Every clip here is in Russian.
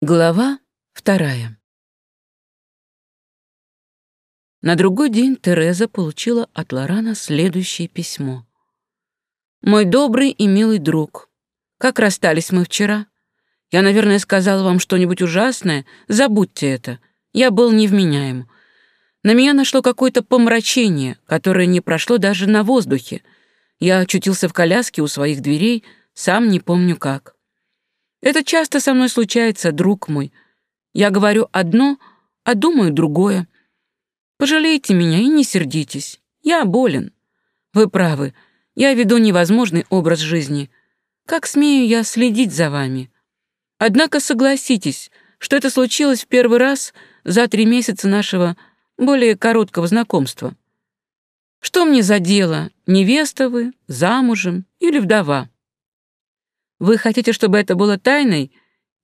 Глава вторая. На другой день Тереза получила от Лорана следующее письмо. «Мой добрый и милый друг, как расстались мы вчера? Я, наверное, сказала вам что-нибудь ужасное. Забудьте это. Я был невменяем. На меня нашло какое-то помрачение, которое не прошло даже на воздухе. Я очутился в коляске у своих дверей, сам не помню как. Это часто со мной случается, друг мой. Я говорю одно, а думаю другое. Пожалейте меня и не сердитесь. Я болен. Вы правы. Я веду невозможный образ жизни. Как смею я следить за вами? Однако согласитесь, что это случилось в первый раз за три месяца нашего более короткого знакомства. Что мне за дело, невеста вы, замужем или вдова? Вы хотите, чтобы это было тайной,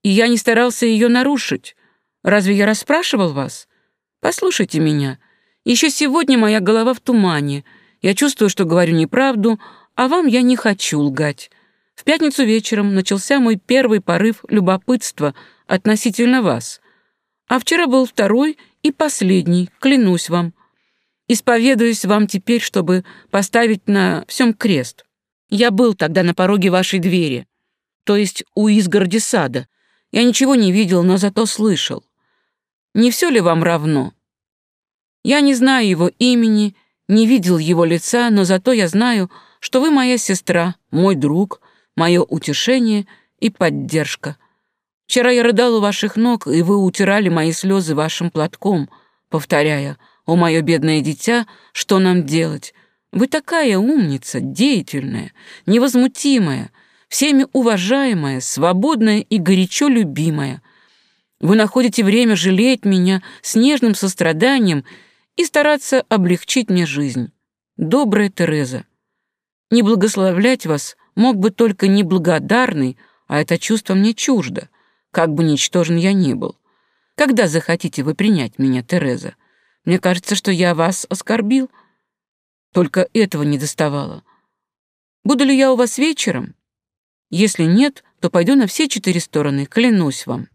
и я не старался ее нарушить. Разве я расспрашивал вас? Послушайте меня. Еще сегодня моя голова в тумане. Я чувствую, что говорю неправду, а вам я не хочу лгать. В пятницу вечером начался мой первый порыв любопытства относительно вас. А вчера был второй и последний, клянусь вам. Исповедуюсь вам теперь, чтобы поставить на всем крест. Я был тогда на пороге вашей двери то есть у изгороди сада. Я ничего не видел, но зато слышал. Не все ли вам равно? Я не знаю его имени, не видел его лица, но зато я знаю, что вы моя сестра, мой друг, мое утешение и поддержка. Вчера я рыдал у ваших ног, и вы утирали мои слезы вашим платком, повторяя «О, мое бедное дитя, что нам делать?» Вы такая умница, деятельная, невозмутимая, всеми уважаемая, свободная и горячо любимая. Вы находите время жалеть меня с нежным состраданием и стараться облегчить мне жизнь. Добрая Тереза, не благословлять вас мог бы только неблагодарный, а это чувство мне чуждо, как бы ничтожен я ни был. Когда захотите вы принять меня, Тереза? Мне кажется, что я вас оскорбил. Только этого не доставало. Буду ли я у вас вечером? Если нет, то пойду на все четыре стороны, клянусь вам».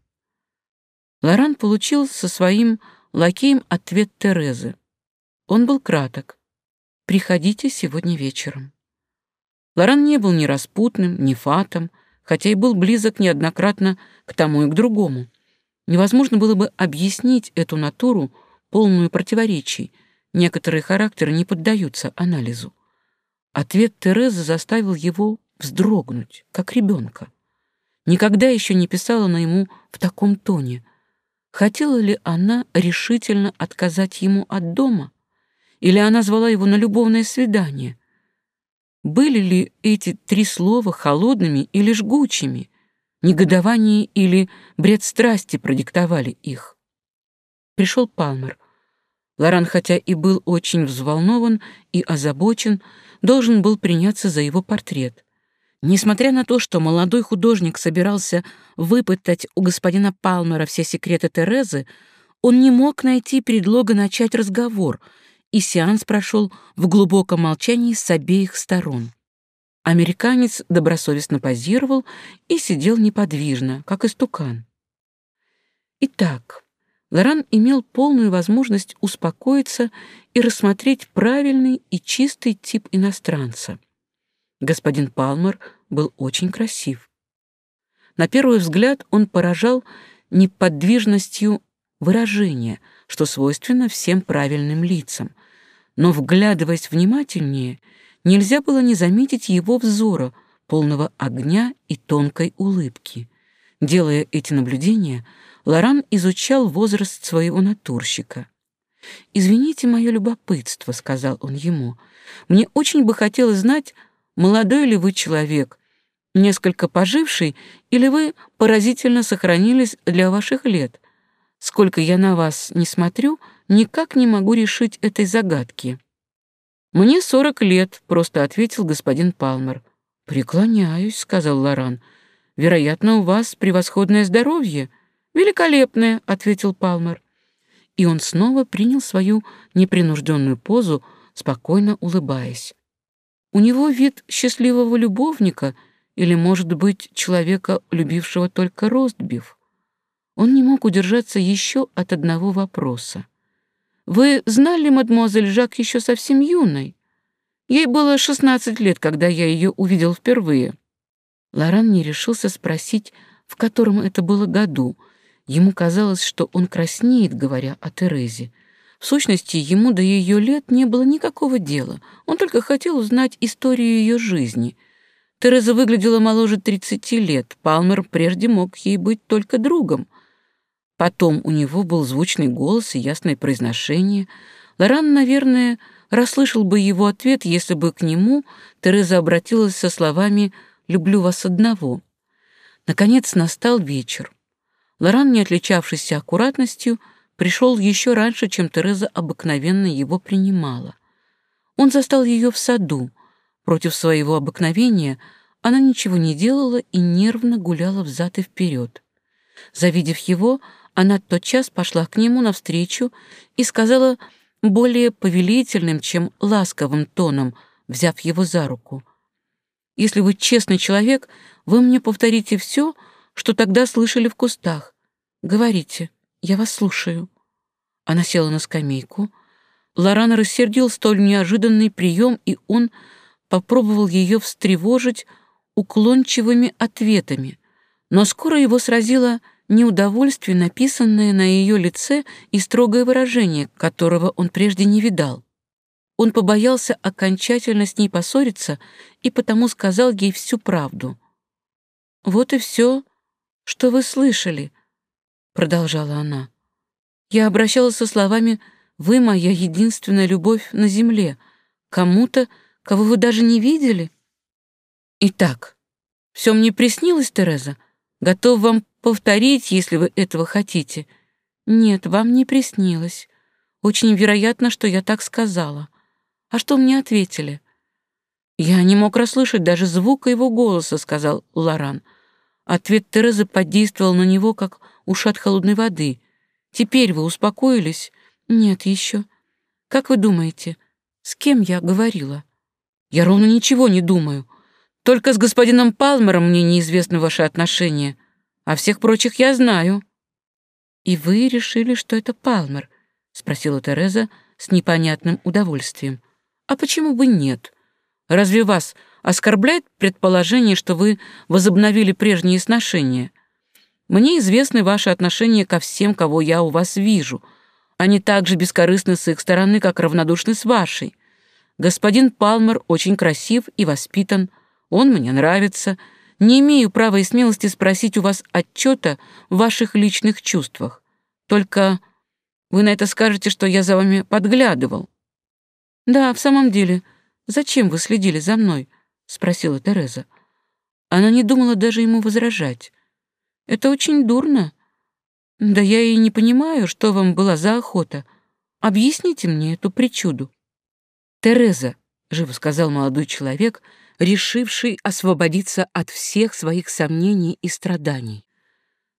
Лоран получил со своим лакеем ответ Терезы. Он был краток. «Приходите сегодня вечером». Лоран не был ни распутным, ни фатом, хотя и был близок неоднократно к тому и к другому. Невозможно было бы объяснить эту натуру, полную противоречий. Некоторые характеры не поддаются анализу. Ответ Терезы заставил его вздрогнуть, как ребенка. Никогда еще не писала она ему в таком тоне. Хотела ли она решительно отказать ему от дома? Или она звала его на любовное свидание? Были ли эти три слова холодными или жгучими? Негодование или бред страсти продиктовали их? Пришел Палмер. Лоран, хотя и был очень взволнован и озабочен, должен был приняться за его портрет — Несмотря на то, что молодой художник собирался выпытать у господина Палмера все секреты Терезы, он не мог найти предлога начать разговор, и сеанс прошел в глубоком молчании с обеих сторон. Американец добросовестно позировал и сидел неподвижно, как истукан. Итак, Лоран имел полную возможность успокоиться и рассмотреть правильный и чистый тип иностранца — Господин Палмер был очень красив. На первый взгляд он поражал неподвижностью выражения, что свойственно всем правильным лицам, но, вглядываясь внимательнее, нельзя было не заметить его взора, полного огня и тонкой улыбки. Делая эти наблюдения, Лоран изучал возраст своего натурщика. «Извините мое любопытство», — сказал он ему. «Мне очень бы хотелось знать, молодой ли вы человек, несколько поживший, или вы поразительно сохранились для ваших лет. Сколько я на вас не смотрю, никак не могу решить этой загадки». «Мне сорок лет», — просто ответил господин Палмер. «Преклоняюсь», — сказал Лоран. «Вероятно, у вас превосходное здоровье». «Великолепное», — ответил Палмер. И он снова принял свою непринужденную позу, спокойно улыбаясь. У него вид счастливого любовника или, может быть, человека, любившего только Ростбив. Он не мог удержаться еще от одного вопроса. «Вы знали мадемуазель Жак еще совсем юной? Ей было 16 лет, когда я ее увидел впервые». Лоран не решился спросить, в котором это было году. Ему казалось, что он краснеет, говоря о Терезе. В сущности, ему до ее лет не было никакого дела. Он только хотел узнать историю ее жизни. Тереза выглядела моложе 30 лет. Палмер прежде мог ей быть только другом. Потом у него был звучный голос и ясное произношение. Лоран, наверное, расслышал бы его ответ, если бы к нему Тереза обратилась со словами «люблю вас одного». Наконец настал вечер. Лоран, не отличавшийся аккуратностью, пришел еще раньше, чем Тереза обыкновенно его принимала. Он застал ее в саду. Против своего обыкновения она ничего не делала и нервно гуляла взад и вперед. Завидев его, она тотчас пошла к нему навстречу и сказала более повелительным, чем ласковым тоном, взяв его за руку. «Если вы честный человек, вы мне повторите все, что тогда слышали в кустах. Говорите». Я вас слушаю». Она села на скамейку. Лоран рассердил столь неожиданный прием, и он попробовал ее встревожить уклончивыми ответами. Но скоро его сразило неудовольствие, написанное на ее лице и строгое выражение, которого он прежде не видал. Он побоялся окончательно с ней поссориться и потому сказал ей всю правду. «Вот и все, что вы слышали», — продолжала она. «Я обращалась со словами «Вы моя единственная любовь на земле» кому-то, кого вы даже не видели?» «Итак, все мне приснилось, Тереза? Готов вам повторить, если вы этого хотите?» «Нет, вам не приснилось. Очень вероятно, что я так сказала. А что мне ответили?» «Я не мог расслышать даже звука его голоса», — сказал Лоран. Ответ Терезы подействовал на него, как ушат холодной воды. Теперь вы успокоились? Нет еще. Как вы думаете, с кем я говорила? Я ровно ничего не думаю. Только с господином Палмером мне неизвестны ваши отношения, а всех прочих я знаю. И вы решили, что это Палмер? спросила Тереза с непонятным удовольствием. А почему бы нет? Разве вас оскорбляет предположение, что вы возобновили прежние сношения? Мне известны ваши отношения ко всем, кого я у вас вижу. Они так же бескорыстны с их стороны, как равнодушны с вашей. Господин Палмер очень красив и воспитан. Он мне нравится. Не имею права и смелости спросить у вас отчета в ваших личных чувствах. Только вы на это скажете, что я за вами подглядывал». «Да, в самом деле, зачем вы следили за мной?» — спросила Тереза. Она не думала даже ему возражать. Это очень дурно. Да я и не понимаю, что вам была за охота. Объясните мне эту причуду. Тереза, — живо сказал молодой человек, решивший освободиться от всех своих сомнений и страданий.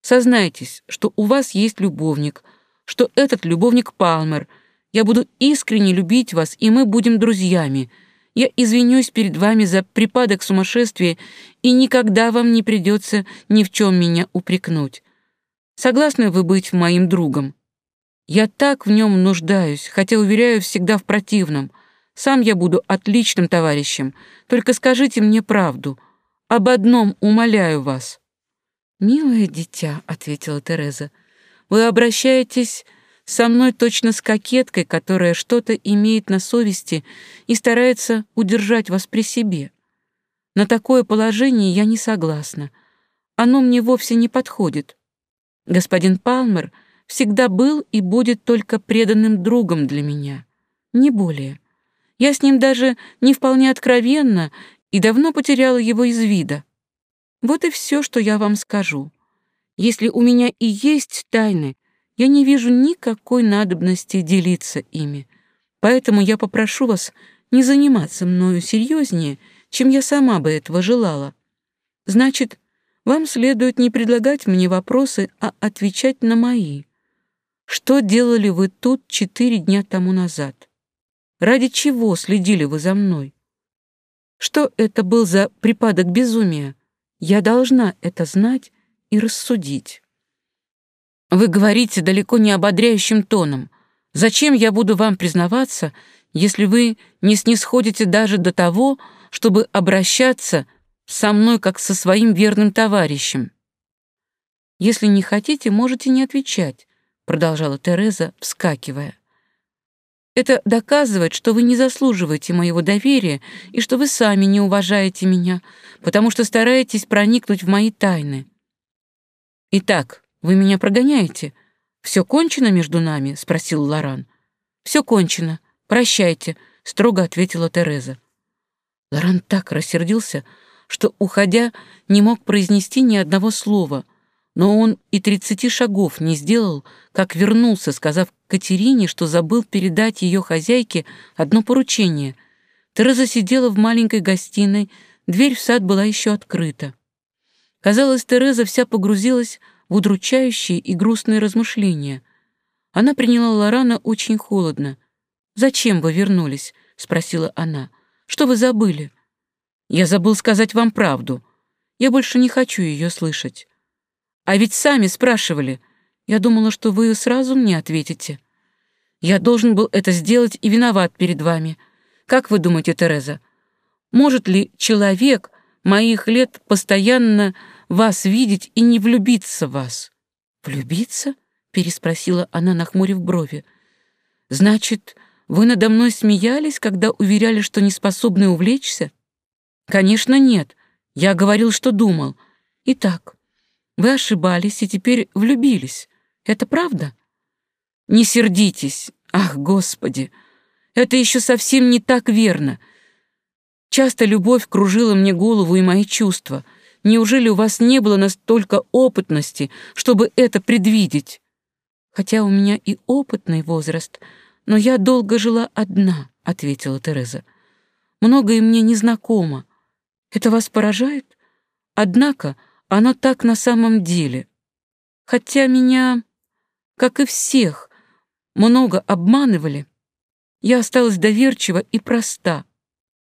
«Сознайтесь, что у вас есть любовник, что этот любовник Палмер. Я буду искренне любить вас, и мы будем друзьями. Я извинюсь перед вами за припадок сумасшествия, и никогда вам не придется ни в чем меня упрекнуть. Согласны вы быть моим другом? Я так в нем нуждаюсь, хотя, уверяю, всегда в противном. Сам я буду отличным товарищем, только скажите мне правду. Об одном умоляю вас». «Милое дитя», — ответила Тереза, — «вы обращаетесь со мной точно с кокеткой, которая что-то имеет на совести и старается удержать вас при себе. На такое положение я не согласна. Оно мне вовсе не подходит. Господин Палмер всегда был и будет только преданным другом для меня. Не более. Я с ним даже не вполне откровенно и давно потеряла его из вида. Вот и все, что я вам скажу. Если у меня и есть тайны, я не вижу никакой надобности делиться ими. Поэтому я попрошу вас не заниматься мною серьезнее, чем я сама бы этого желала. Значит, вам следует не предлагать мне вопросы, а отвечать на мои. Что делали вы тут четыре дня тому назад? Ради чего следили вы за мной? Что это был за припадок безумия? Я должна это знать и рассудить. Вы говорите далеко не ободряющим тоном. Зачем я буду вам признаваться, если вы не снисходите даже до того, чтобы обращаться со мной как со своим верным товарищем? Если не хотите, можете не отвечать, продолжала Тереза, вскакивая. Это доказывает, что вы не заслуживаете моего доверия и что вы сами не уважаете меня, потому что стараетесь проникнуть в мои тайны. Итак, вы меня прогоняете? Все кончено между нами?» — спросил Лоран. «Все кончено. Прощайте», — строго ответила Тереза. Лоран так рассердился, что, уходя, не мог произнести ни одного слова, но он и тридцати шагов не сделал, как вернулся, сказав Катерине, что забыл передать ее хозяйке одно поручение. Тереза сидела в маленькой гостиной, дверь в сад была еще открыта. Казалось, Тереза вся погрузилась в удручающие и грустные размышления. Она приняла Лорана очень холодно. «Зачем вы вернулись?» — спросила она. «Что вы забыли?» «Я забыл сказать вам правду. Я больше не хочу ее слышать». «А ведь сами спрашивали. Я думала, что вы сразу мне ответите». «Я должен был это сделать и виноват перед вами. Как вы думаете, Тереза, может ли человек моих лет постоянно вас видеть и не влюбиться в вас». «Влюбиться?» — переспросила она, нахмурив брови. «Значит, вы надо мной смеялись, когда уверяли, что не способны увлечься?» «Конечно, нет. Я говорил, что думал. Итак, вы ошибались и теперь влюбились. Это правда?» «Не сердитесь. Ах, Господи! Это еще совсем не так верно. Часто любовь кружила мне голову и мои чувства — Неужели у вас не было настолько опытности, чтобы это предвидеть? Хотя у меня и опытный возраст, но я долго жила одна, — ответила Тереза. Многое мне незнакомо. Это вас поражает? Однако оно так на самом деле. Хотя меня, как и всех, много обманывали, я осталась доверчива и проста.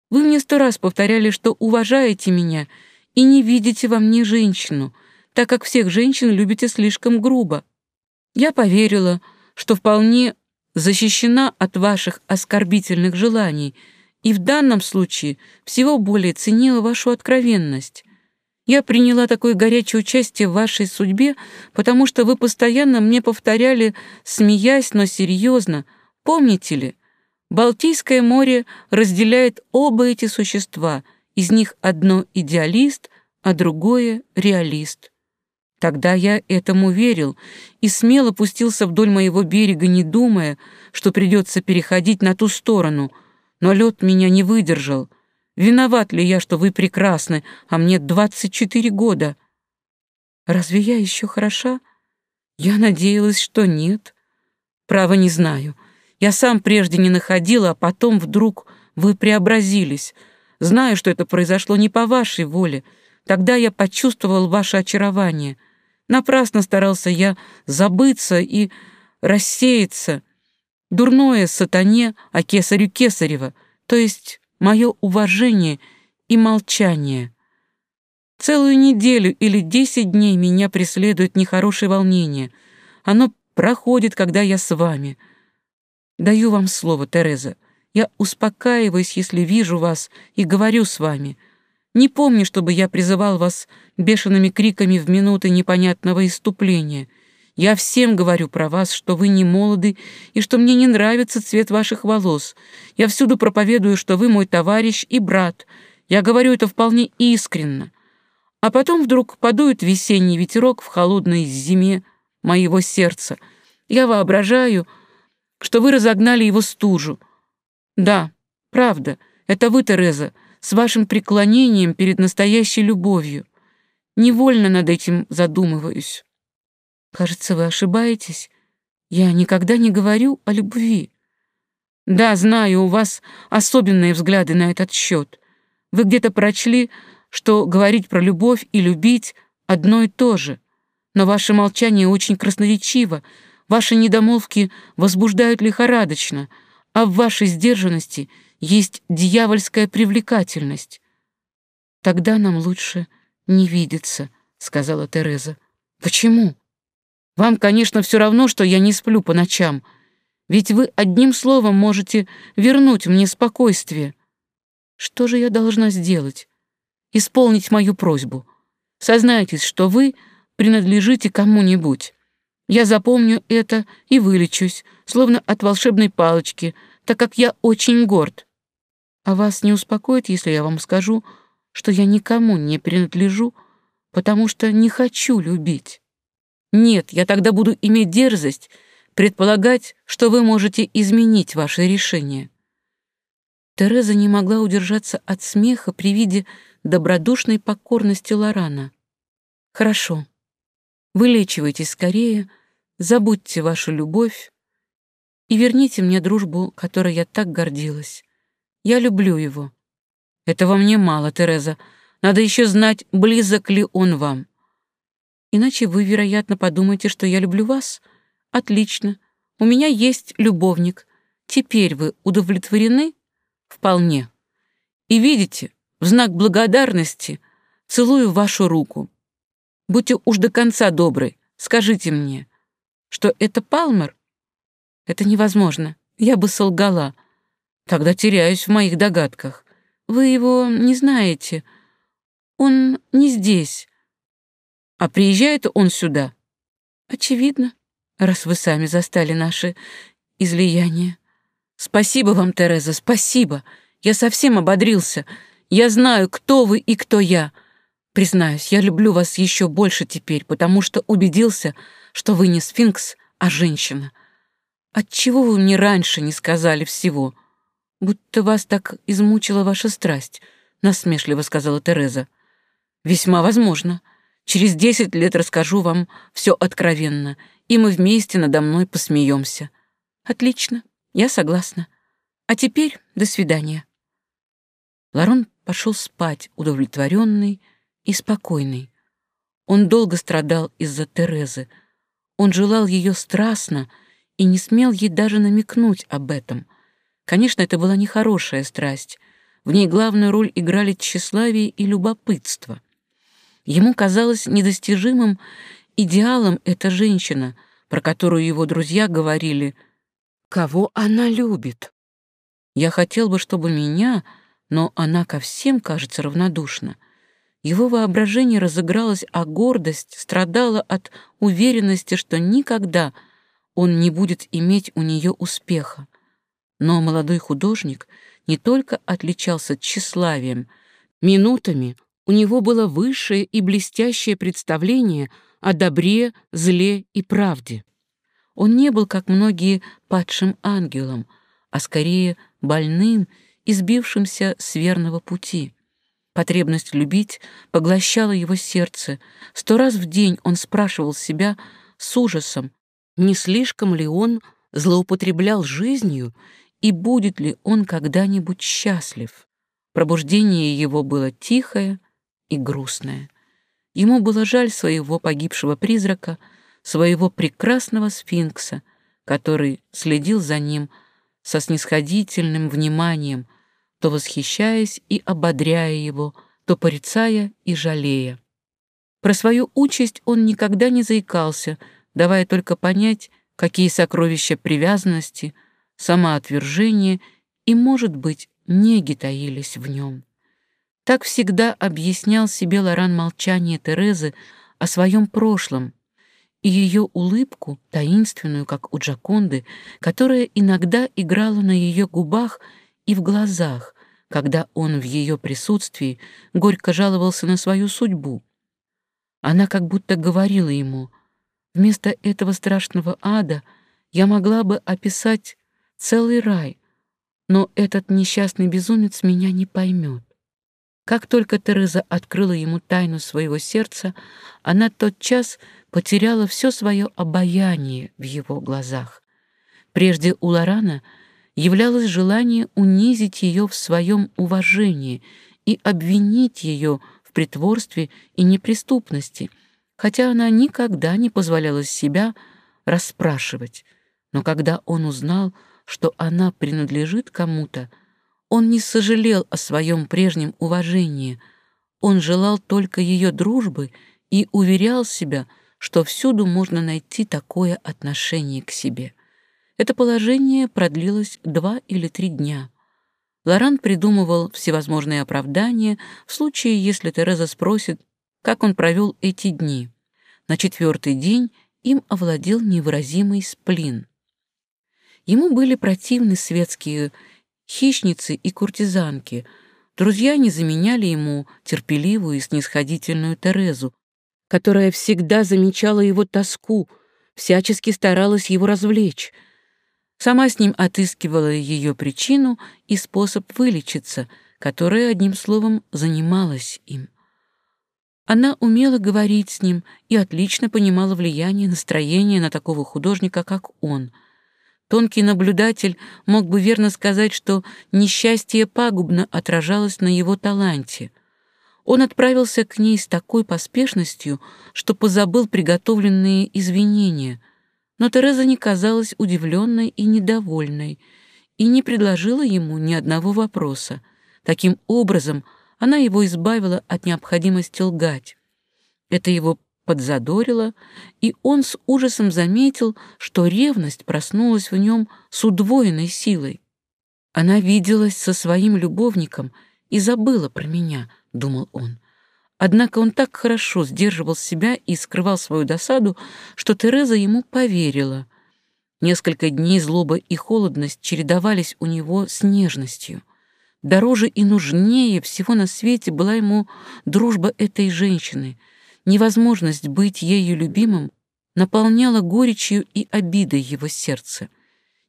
Вы мне сто раз повторяли, что уважаете меня — и не видите во мне женщину, так как всех женщин любите слишком грубо. Я поверила, что вполне защищена от ваших оскорбительных желаний, и в данном случае всего более ценила вашу откровенность. Я приняла такое горячее участие в вашей судьбе, потому что вы постоянно мне повторяли, смеясь, но серьезно, помните ли, Балтийское море разделяет оба эти существа — из них одно идеалист, а другое реалист. Тогда я этому верил и смело пустился вдоль моего берега, не думая, что придется переходить на ту сторону, но лед меня не выдержал. Виноват ли я, что вы прекрасны, а мне 24 года? Разве я еще хороша? Я надеялась, что нет. Право не знаю. Я сам прежде не находила, а потом вдруг вы преобразились — Знаю, что это произошло не по вашей воле. Тогда я почувствовал ваше очарование. Напрасно старался я забыться и рассеяться. Дурное сатане, а кесарю кесарева, то есть мое уважение и молчание. Целую неделю или десять дней меня преследует нехорошее волнение. Оно проходит, когда я с вами. Даю вам слово, Тереза. Я успокаиваюсь, если вижу вас, и говорю с вами. Не помню, чтобы я призывал вас бешеными криками в минуты непонятного иступления. Я всем говорю про вас, что вы не молоды и что мне не нравится цвет ваших волос. Я всюду проповедую, что вы мой товарищ и брат. Я говорю это вполне искренно. А потом вдруг подует весенний ветерок в холодной зиме моего сердца. Я воображаю, что вы разогнали его стужу, да, правда, это вы, Тереза, с вашим преклонением перед настоящей любовью. Невольно над этим задумываюсь. Кажется, вы ошибаетесь. Я никогда не говорю о любви. Да, знаю, у вас особенные взгляды на этот счет. Вы где-то прочли, что говорить про любовь и любить одно и то же. Но ваше молчание очень красноречиво, ваши недомолвки возбуждают лихорадочно — а в вашей сдержанности есть дьявольская привлекательность. Тогда нам лучше не видеться, сказала Тереза. Почему? Вам, конечно, все равно, что я не сплю по ночам, ведь вы одним словом можете вернуть мне спокойствие. Что же я должна сделать? Исполнить мою просьбу. Сознайтесь, что вы принадлежите кому-нибудь. Я запомню это и вылечусь, словно от волшебной палочки, так как я очень горд. А вас не успокоит, если я вам скажу, что я никому не принадлежу, потому что не хочу любить. Нет, я тогда буду иметь дерзость предполагать, что вы можете изменить ваше решение». Тереза не могла удержаться от смеха при виде добродушной покорности Лорана. «Хорошо, Вылечивайтесь скорее, забудьте вашу любовь и верните мне дружбу, которой я так гордилась. Я люблю его. Этого мне мало, Тереза. Надо еще знать, близок ли он вам. Иначе вы, вероятно, подумаете, что я люблю вас. Отлично. У меня есть любовник. Теперь вы удовлетворены? Вполне. И видите, в знак благодарности целую вашу руку. Будьте уж до конца добры. Скажите мне, что это Палмер? Это невозможно. Я бы солгала. Тогда теряюсь в моих догадках. Вы его не знаете. Он не здесь. А приезжает он сюда? Очевидно, раз вы сами застали наши излияния. Спасибо вам, Тереза, спасибо. Я совсем ободрился. Я знаю, кто вы и кто я. Признаюсь, я люблю вас еще больше теперь, потому что убедился, что вы не сфинкс, а женщина. Отчего вы мне раньше не сказали всего? Будто вас так измучила ваша страсть, насмешливо сказала Тереза. Весьма возможно. Через десять лет расскажу вам все откровенно, и мы вместе надо мной посмеемся. Отлично, я согласна. А теперь до свидания. Ларон пошел спать, удовлетворенный, и спокойный. Он долго страдал из-за Терезы. Он желал ее страстно и не смел ей даже намекнуть об этом. Конечно, это была нехорошая страсть. В ней главную роль играли тщеславие и любопытство. Ему казалось недостижимым идеалом эта женщина, про которую его друзья говорили «Кого она любит?» Я хотел бы, чтобы меня, но она ко всем кажется равнодушна. Его воображение разыгралось, а гордость страдала от уверенности, что никогда он не будет иметь у нее успеха. Но молодой художник не только отличался тщеславием, минутами у него было высшее и блестящее представление о добре, зле и правде. Он не был, как многие, падшим ангелом, а скорее больным, избившимся с верного пути — Потребность любить поглощала его сердце. Сто раз в день он спрашивал себя с ужасом, не слишком ли он злоупотреблял жизнью и будет ли он когда-нибудь счастлив. Пробуждение его было тихое и грустное. Ему было жаль своего погибшего призрака, своего прекрасного сфинкса, который следил за ним со снисходительным вниманием — то восхищаясь и ободряя его, то порицая и жалея. Про свою участь он никогда не заикался, давая только понять, какие сокровища привязанности, самоотвержения и, может быть, неги таились в нем. Так всегда объяснял себе Лоран молчание Терезы о своем прошлом и ее улыбку, таинственную, как у Джаконды, которая иногда играла на ее губах — и в глазах, когда он в ее присутствии горько жаловался на свою судьбу. Она как будто говорила ему, «Вместо этого страшного ада я могла бы описать целый рай, но этот несчастный безумец меня не поймет. Как только Тереза открыла ему тайну своего сердца, она тотчас потеряла все свое обаяние в его глазах. Прежде у Лорана — являлось желание унизить ее в своем уважении и обвинить ее в притворстве и неприступности, хотя она никогда не позволяла себя расспрашивать. Но когда он узнал, что она принадлежит кому-то, он не сожалел о своем прежнем уважении, он желал только ее дружбы и уверял себя, что всюду можно найти такое отношение к себе. Это положение продлилось два или три дня. Лоран придумывал всевозможные оправдания в случае, если Тереза спросит, как он провел эти дни. На четвертый день им овладел невыразимый сплин. Ему были противны светские хищницы и куртизанки. Друзья не заменяли ему терпеливую и снисходительную Терезу, которая всегда замечала его тоску, всячески старалась его развлечь — Сама с ним отыскивала ее причину и способ вылечиться, которая, одним словом, занималась им. Она умела говорить с ним и отлично понимала влияние настроения на такого художника, как он. Тонкий наблюдатель мог бы верно сказать, что несчастье пагубно отражалось на его таланте. Он отправился к ней с такой поспешностью, что позабыл приготовленные извинения — но Тереза не казалась удивленной и недовольной и не предложила ему ни одного вопроса. Таким образом, она его избавила от необходимости лгать. Это его подзадорило, и он с ужасом заметил, что ревность проснулась в нем с удвоенной силой. «Она виделась со своим любовником и забыла про меня», — думал он. Однако он так хорошо сдерживал себя и скрывал свою досаду, что Тереза ему поверила. Несколько дней злоба и холодность чередовались у него с нежностью. Дороже и нужнее всего на свете была ему дружба этой женщины. Невозможность быть ею любимым наполняла горечью и обидой его сердце.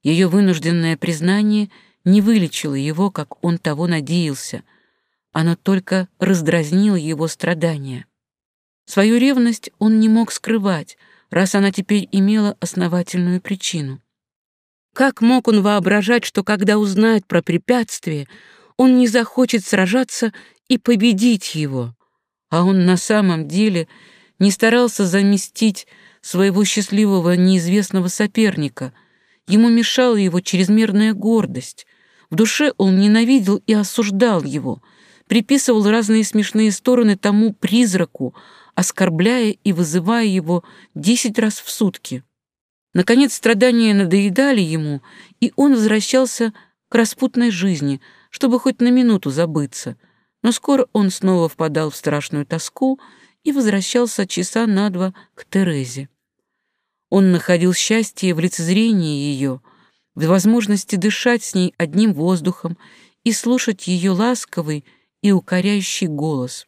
Ее вынужденное признание не вылечило его, как он того надеялся — она только раздразнила его страдания. Свою ревность он не мог скрывать, раз она теперь имела основательную причину. Как мог он воображать, что когда узнает про препятствие, он не захочет сражаться и победить его? А он на самом деле не старался заместить своего счастливого неизвестного соперника. Ему мешала его чрезмерная гордость. В душе он ненавидел и осуждал его, приписывал разные смешные стороны тому призраку, оскорбляя и вызывая его десять раз в сутки. Наконец страдания надоедали ему, и он возвращался к распутной жизни, чтобы хоть на минуту забыться, но скоро он снова впадал в страшную тоску и возвращался часа на два к Терезе. Он находил счастье в лицезрении ее, в возможности дышать с ней одним воздухом и слушать ее ласковый, и укоряющий голос.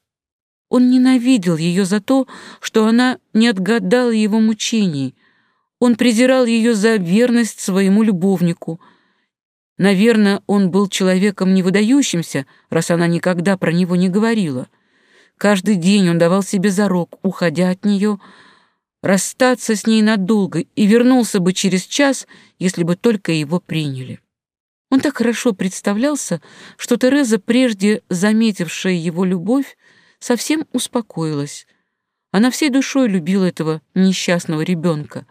Он ненавидел ее за то, что она не отгадала его мучений. Он презирал ее за верность своему любовнику. Наверное, он был человеком невыдающимся, раз она никогда про него не говорила. Каждый день он давал себе зарок, уходя от нее, расстаться с ней надолго и вернулся бы через час, если бы только его приняли. Он так хорошо представлялся, что Тереза, прежде заметившая его любовь, совсем успокоилась. Она всей душой любила этого несчастного ребенка.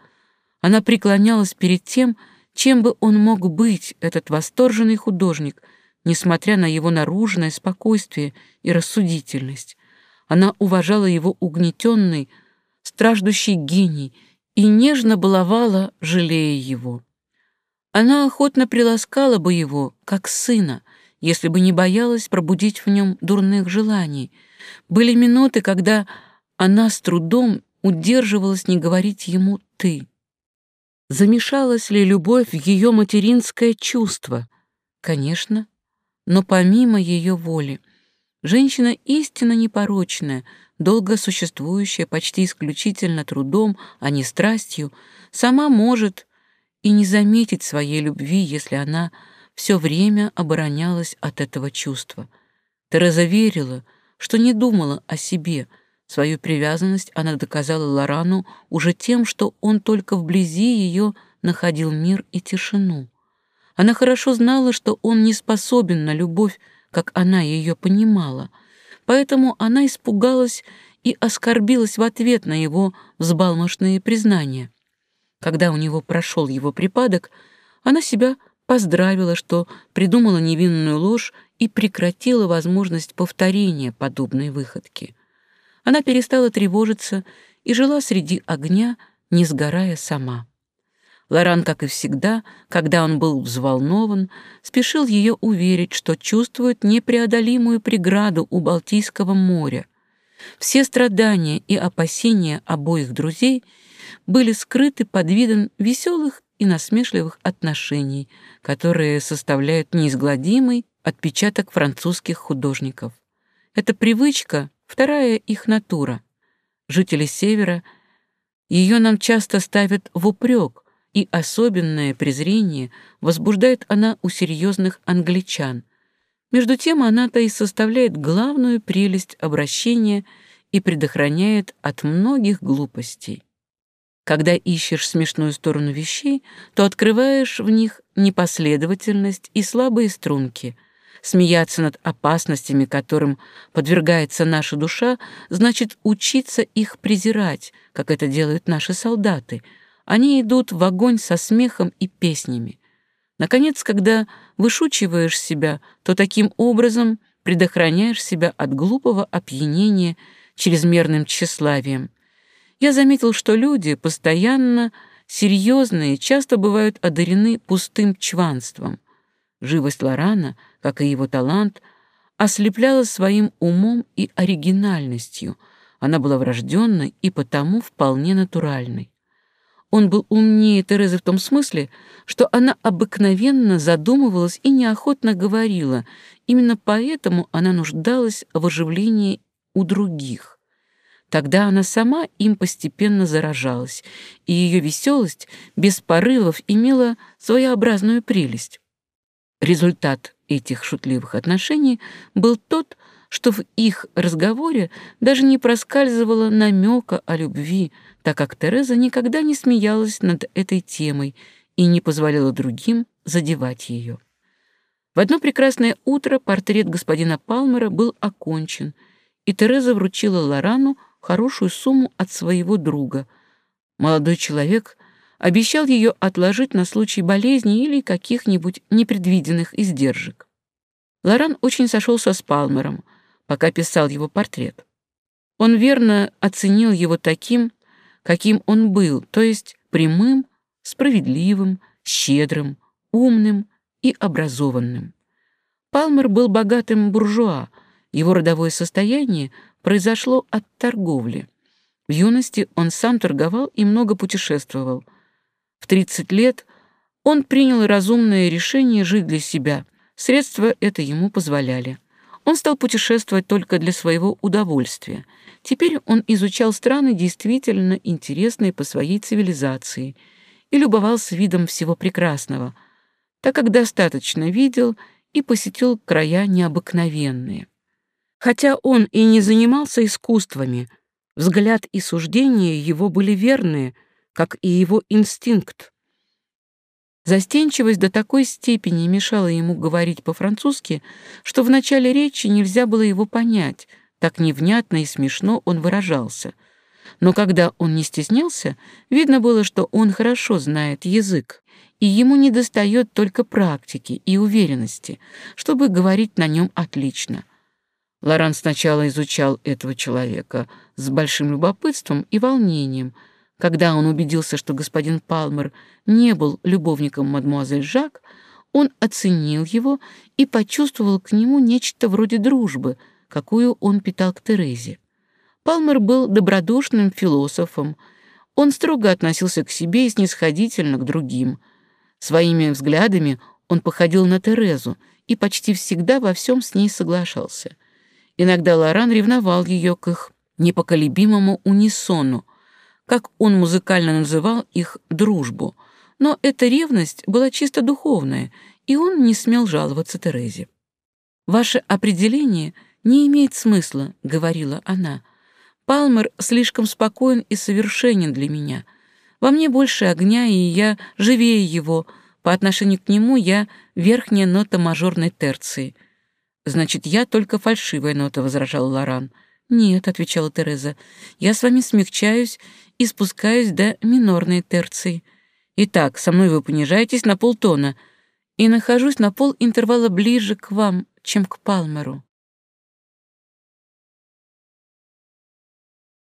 Она преклонялась перед тем, чем бы он мог быть, этот восторженный художник, несмотря на его наружное спокойствие и рассудительность. Она уважала его угнетенный, страждущий гений и нежно баловала, жалея его. Она охотно приласкала бы его, как сына, если бы не боялась пробудить в нем дурных желаний. Были минуты, когда она с трудом удерживалась не говорить ему «ты». Замешалась ли любовь в ее материнское чувство? Конечно, но помимо ее воли. Женщина истинно непорочная, долго существующая почти исключительно трудом, а не страстью, сама может и не заметить своей любви, если она все время оборонялась от этого чувства. Тереза верила, что не думала о себе. Свою привязанность она доказала Лорану уже тем, что он только вблизи ее находил мир и тишину. Она хорошо знала, что он не способен на любовь, как она ее понимала, поэтому она испугалась и оскорбилась в ответ на его взбалмошные признания. Когда у него прошел его припадок, она себя поздравила, что придумала невинную ложь и прекратила возможность повторения подобной выходки. Она перестала тревожиться и жила среди огня, не сгорая сама. Лоран, как и всегда, когда он был взволнован, спешил ее уверить, что чувствует непреодолимую преграду у Балтийского моря. Все страдания и опасения обоих друзей — были скрыты под видом веселых и насмешливых отношений, которые составляют неизгладимый отпечаток французских художников. Эта привычка — вторая их натура. Жители Севера ее нам часто ставят в упрек, и особенное презрение возбуждает она у серьезных англичан. Между тем она-то и составляет главную прелесть обращения и предохраняет от многих глупостей. Когда ищешь смешную сторону вещей, то открываешь в них непоследовательность и слабые струнки. Смеяться над опасностями, которым подвергается наша душа, значит учиться их презирать, как это делают наши солдаты. Они идут в огонь со смехом и песнями. Наконец, когда вышучиваешь себя, то таким образом предохраняешь себя от глупого опьянения чрезмерным тщеславием, я заметил, что люди постоянно серьезные часто бывают одарены пустым чванством. Живость Лорана, как и его талант, ослепляла своим умом и оригинальностью. Она была врожденной и потому вполне натуральной. Он был умнее Терезы в том смысле, что она обыкновенно задумывалась и неохотно говорила. Именно поэтому она нуждалась в оживлении у других. Тогда она сама им постепенно заражалась, и ее веселость без порывов имела своеобразную прелесть. Результат этих шутливых отношений был тот, что в их разговоре даже не проскальзывало намека о любви, так как Тереза никогда не смеялась над этой темой и не позволяла другим задевать ее. В одно прекрасное утро портрет господина Палмера был окончен, и Тереза вручила Лорану хорошую сумму от своего друга. Молодой человек обещал ее отложить на случай болезни или каких-нибудь непредвиденных издержек. Лоран очень сошелся с Палмером, пока писал его портрет. Он верно оценил его таким, каким он был, то есть прямым, справедливым, щедрым, умным и образованным. Палмер был богатым буржуа, его родовое состояние произошло от торговли. В юности он сам торговал и много путешествовал. В 30 лет он принял разумное решение жить для себя. Средства это ему позволяли. Он стал путешествовать только для своего удовольствия. Теперь он изучал страны, действительно интересные по своей цивилизации, и любовался видом всего прекрасного, так как достаточно видел и посетил края необыкновенные. Хотя он и не занимался искусствами, взгляд и суждения его были верные, как и его инстинкт. Застенчивость до такой степени мешала ему говорить по-французски, что в начале речи нельзя было его понять, так невнятно и смешно он выражался. Но когда он не стеснялся, видно было, что он хорошо знает язык, и ему недостает только практики и уверенности, чтобы говорить на нем отлично — Лоран сначала изучал этого человека с большим любопытством и волнением. Когда он убедился, что господин Палмер не был любовником мадмуазель Жак, он оценил его и почувствовал к нему нечто вроде дружбы, какую он питал к Терезе. Палмер был добродушным философом. Он строго относился к себе и снисходительно к другим. Своими взглядами он походил на Терезу и почти всегда во всем с ней соглашался — Иногда Лоран ревновал ее к их непоколебимому унисону, как он музыкально называл их «дружбу», но эта ревность была чисто духовная, и он не смел жаловаться Терезе. «Ваше определение не имеет смысла», — говорила она. «Палмер слишком спокоен и совершенен для меня. Во мне больше огня, и я живее его. По отношению к нему я верхняя нота мажорной терции. Значит, я только фальшивая нота, возражал Лоран. Нет, отвечала Тереза. Я с вами смягчаюсь и спускаюсь до минорной терции. Итак, со мной вы понижаетесь на полтона и нахожусь на пол интервала ближе к вам, чем к Палмеру.